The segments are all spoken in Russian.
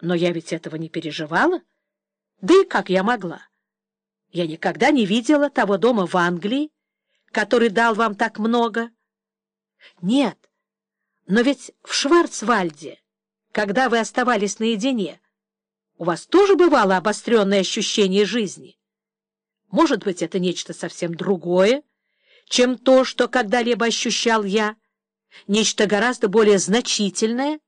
Но я ведь этого не переживала. Да и как я могла? Я никогда не видела того дома в Англии, который дал вам так много. Нет, но ведь в Шварцвальде, когда вы оставались наедине, у вас тоже бывало обостренное ощущение жизни. Может быть, это нечто совсем другое, чем то, что когда-либо ощущал я, нечто гораздо более значительное.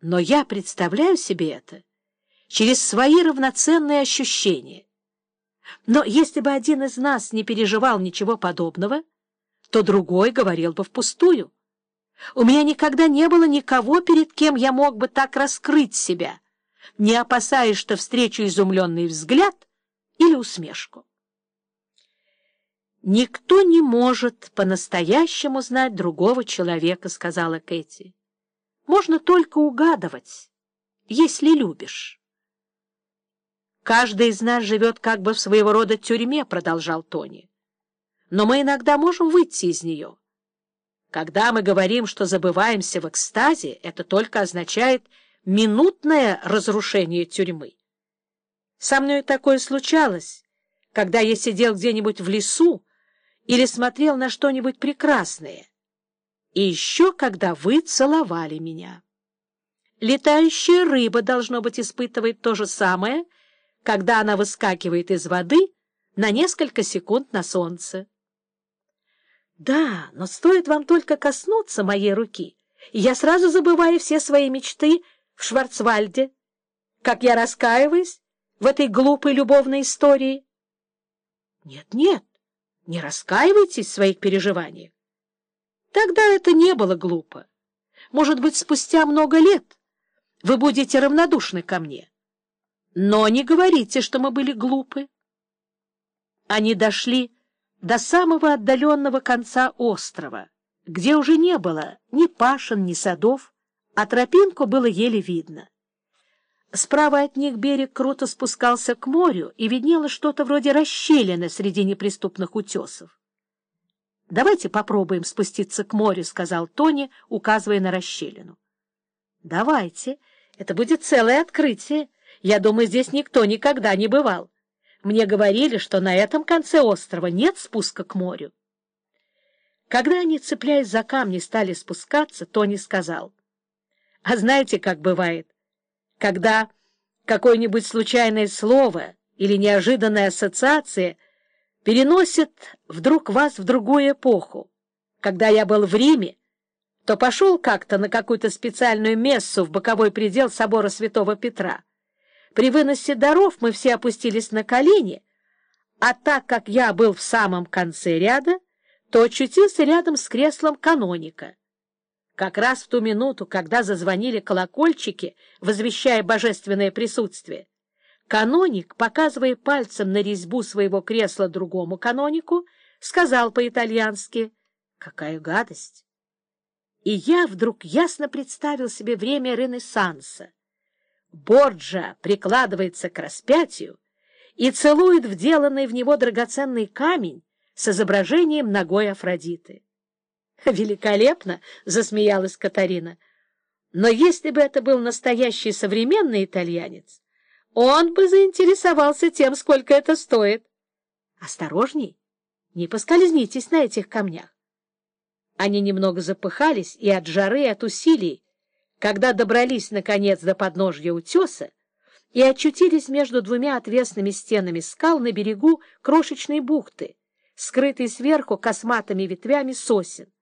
Но я представляю себе это через свои равноценные ощущения. Но если бы один из нас не переживал ничего подобного, то другой говорил бы впустую. У меня никогда не было никого, перед кем я мог бы так раскрыть себя, не опасаясь, что встречу изумленный взгляд или усмешку. «Никто не может по-настоящему знать другого человека», — сказала Кэти. «Можно только угадывать, если любишь». «Каждый из нас живет как бы в своего рода тюрьме», — продолжал Тони. «Но мы иногда можем выйти из нее». Когда мы говорим, что забываемся в экстазе, это только означает минутное разрушение тюрьмы. Со мной такое случалось, когда я сидел где-нибудь в лесу или смотрел на что-нибудь прекрасное. И еще когда вы целовали меня. Летающая рыба, должно быть, испытывает то же самое, когда она выскакивает из воды на несколько секунд на солнце. Да, но стоит вам только коснуться моей руки, и я сразу забываю все свои мечты в Шварцвальде, как я раскаиваюсь в этой глупой любовной истории. Нет, нет, не раскаивайтесь в своих переживаниях. Тогда это не было глупо. Может быть, спустя много лет вы будете равнодушны ко мне. Но не говорите, что мы были глупы. Они дошли до самого отдаленного конца острова, где уже не было ни пашин, ни садов, а тропинку было еле видно. Справа от них берег круто спускался к морю, и виднело что-то вроде расщелины среди неприступных утесов. — Давайте попробуем спуститься к морю, — сказал Тони, указывая на расщелину. — Давайте. Это будет целое открытие. Я думаю, здесь никто никогда не бывал. Мне говорили, что на этом конце острова нет спуска к морю. Когда они, цепляясь за камни, стали спускаться, Тони сказал, «А знаете, как бывает, когда какое-нибудь случайное слово или неожиданная ассоциация переносит вдруг вас в другую эпоху? Когда я был в Риме, то пошел как-то на какую-то специальную мессу в боковой предел собора святого Петра. При выносе даров мы все опустились на колени, а так как я был в самом конце ряда, то очутился рядом с креслом каноника. Как раз в ту минуту, когда зазвонили колокольчики, возвещая божественное присутствие, каноник, показывая пальцем на резьбу своего кресла другому канонику, сказал по-итальянски «Какая гадость!» И я вдруг ясно представил себе время Ренессанса, Борджа прикладывается к распятию и целует вделанный в него драгоценный камень с изображением ногой Афродиты. «Великолепно!» — засмеялась Катарина. «Но если бы это был настоящий современный итальянец, он бы заинтересовался тем, сколько это стоит. Осторожней, не поскользнитесь на этих камнях». Они немного запыхались и от жары, и от усилий, когда добрались, наконец, до подножья утеса и очутились между двумя отвесными стенами скал на берегу крошечной бухты, скрытой сверху косматыми ветвями сосен.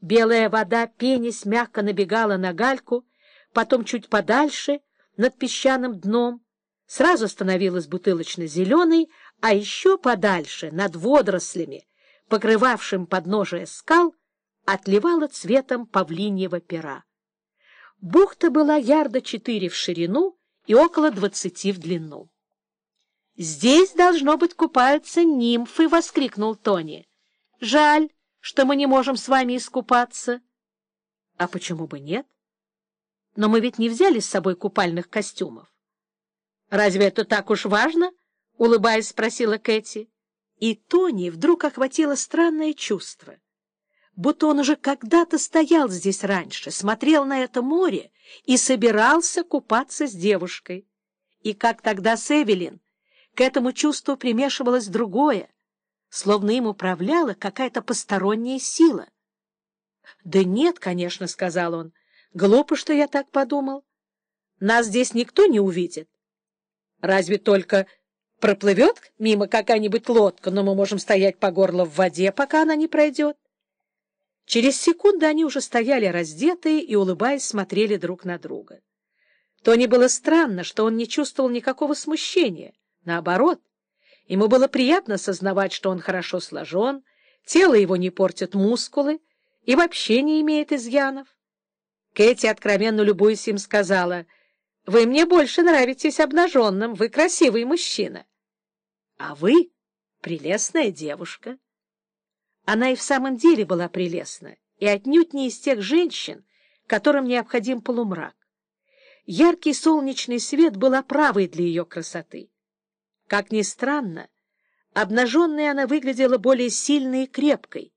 Белая вода, пенясь, мягко набегала на гальку, потом чуть подальше, над песчаным дном, сразу становилась бутылочно-зеленой, а еще подальше, над водорослями, покрывавшим подножие скал, отливала цветом павлиньего пера. Бухта была ярда четыре в ширину и около двадцати в длину. «Здесь, должно быть, купаются нимфы!» — воскликнул Тони. «Жаль, что мы не можем с вами искупаться». «А почему бы нет? Но мы ведь не взяли с собой купальных костюмов». «Разве это так уж важно?» — улыбаясь, спросила Кэти. И Тони вдруг охватило странное чувство — будто он уже когда-то стоял здесь раньше, смотрел на это море и собирался купаться с девушкой. И как тогда с Эвелин, к этому чувству примешивалось другое, словно им управляла какая-то посторонняя сила. — Да нет, конечно, — сказал он, — глупо, что я так подумал. Нас здесь никто не увидит. Разве только проплывет мимо какая-нибудь лодка, но мы можем стоять по горло в воде, пока она не пройдет. Через секунду они уже стояли раздетые и, улыбаясь, смотрели друг на друга. Тони было странно, что он не чувствовал никакого смущения. Наоборот, ему было приятно сознавать, что он хорошо сложен, тело его не портят мускулы и вообще не имеет изъянов. Кэти, откровенно любуясь им, сказала, «Вы мне больше нравитесь обнаженным, вы красивый мужчина». «А вы прелестная девушка». Она и в самом деле была прелестна, и отнюдь не из тех женщин, которым необходим полумрак. Яркий солнечный свет был оправой для ее красоты. Как ни странно, обнаженной она выглядела более сильной и крепкой.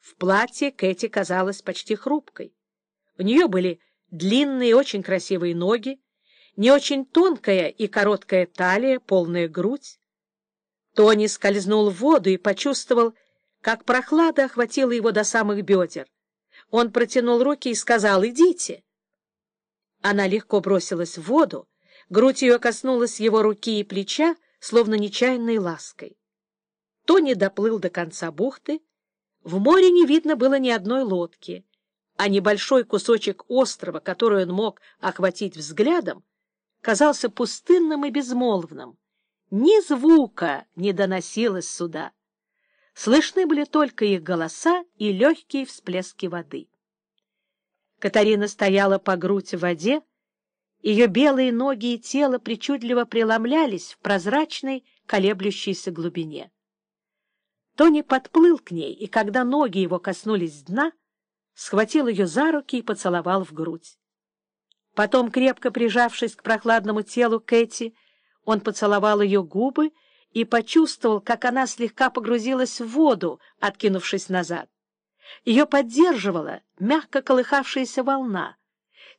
В платье Кэти казалась почти хрупкой. У нее были длинные, очень красивые ноги, не очень тонкая и короткая талия, полная грудь. Тони скользнул в воду и почувствовал, как прохлада охватила его до самых бедер. Он протянул руки и сказал «Идите». Она легко бросилась в воду, грудь ее коснулась его руки и плеча, словно нечаянной лаской. Тони доплыл до конца бухты. В море не видно было ни одной лодки, а небольшой кусочек острова, который он мог охватить взглядом, казался пустынным и безмолвным. Ни звука не доносилось сюда. Слышны были только их голоса и легкие всплески воды. Катарина стояла по грудь в воде, ее белые ноги и тело причудливо преломлялись в прозрачной, колеблющейся глубине. Тони подплыл к ней, и когда ноги его коснулись дна, схватил ее за руки и поцеловал в грудь. Потом, крепко прижавшись к прохладному телу Кэти, он поцеловал ее губы и почувствовал, как она слегка погрузилась в воду, откинувшись назад. Ее поддерживала мягко колыхавшаяся волна.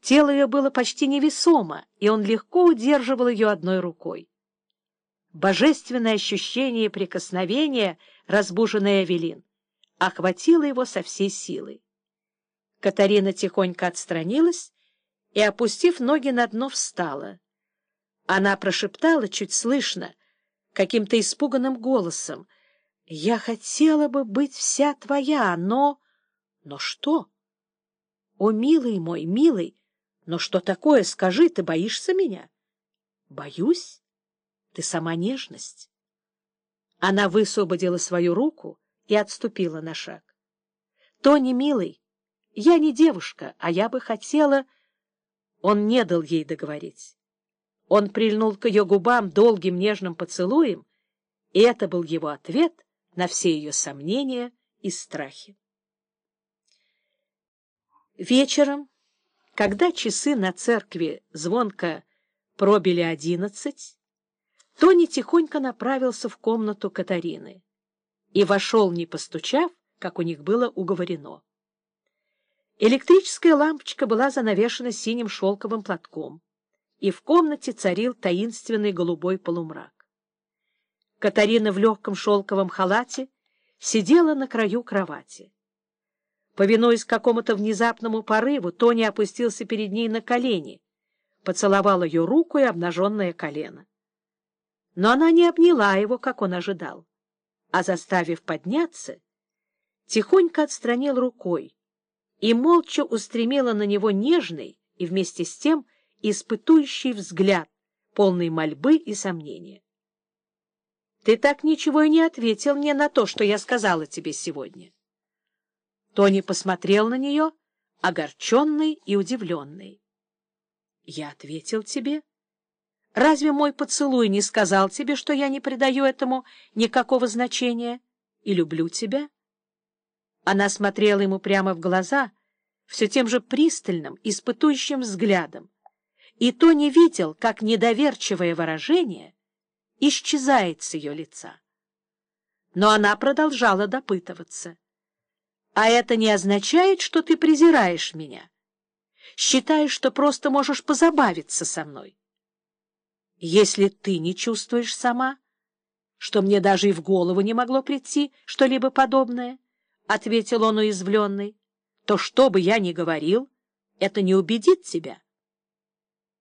Тело ее было почти невесомо, и он легко удерживал ее одной рукой. Божественное ощущение прикосновения, разбуженное Эвелин, охватило его со всей силой. Катарина тихонько отстранилась и, опустив ноги на дно, встала. Она прошептала чуть слышно — каким-то испуганным голосом. «Я хотела бы быть вся твоя, но...» «Но что?» «О, милый мой, милый, но что такое, скажи, ты боишься меня?» «Боюсь? Ты сама нежность». Она высвободила свою руку и отступила на шаг. «Тони, милый, я не девушка, а я бы хотела...» Он не дал ей договорить. Он прильнул к ее губам долгим нежным поцелуем, и это был его ответ на все ее сомнения и страхи. Вечером, когда часы на церкви звонко пробили одиннадцать, Тони тихонько направился в комнату Катарины и вошел, не постучав, как у них было уговорено. Электрическая лампочка была занавешена синим шелковым платком и в комнате царил таинственный голубой полумрак. Катарина в легком шелковом халате сидела на краю кровати. Повинуясь какому-то внезапному порыву, Тони опустился перед ней на колени, поцеловал ее руку и обнаженное колено. Но она не обняла его, как он ожидал, а, заставив подняться, тихонько отстранил рукой и молча устремила на него нежный и вместе с тем — испытующий взгляд, полный мольбы и сомнения. «Ты так ничего и не ответил мне на то, что я сказала тебе сегодня». Тони посмотрел на нее, огорченный и удивленный. «Я ответил тебе. Разве мой поцелуй не сказал тебе, что я не придаю этому никакого значения и люблю тебя?» Она смотрела ему прямо в глаза, все тем же пристальным, испытующим взглядом, и то не видел, как недоверчивое выражение исчезает с ее лица. Но она продолжала допытываться. «А это не означает, что ты презираешь меня? считаешь, что просто можешь позабавиться со мной. Если ты не чувствуешь сама, что мне даже и в голову не могло прийти что-либо подобное, — ответил он уязвленный, — то что бы я ни говорил, это не убедит тебя.